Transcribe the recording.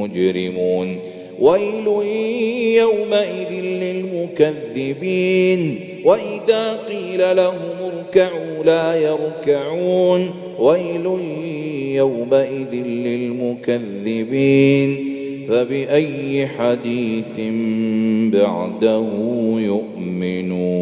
مجرمون. ويل يومئذ للمكذبين. وإذا قيل لهم اركعوا لا يركعون. ويل يومئذ للمكذبين. فبأي حديث بعده يؤمنون.